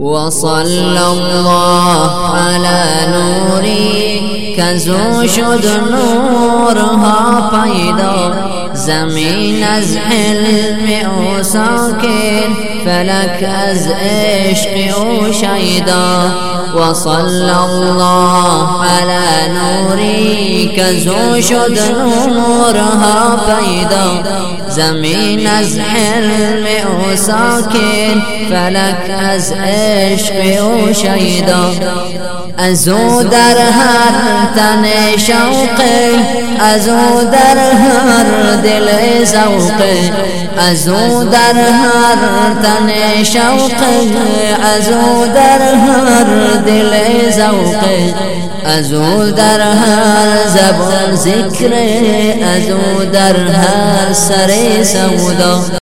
وصلى الله على نوری کزو شد نورها پیدا زمین از حلم او ساکن فلک از عشق او شیدا وصلى الله على نوری کزو شد نورها پیدا زمین از حلم او ساکن فلک از عشق او شیدا ازو در هر تن شوقی ازو در هر دل ذوقی ازو در هر تن شوقی ازو در هر دل ذوقی ازو در هر زبان ذکری ازو در هر سر سودا.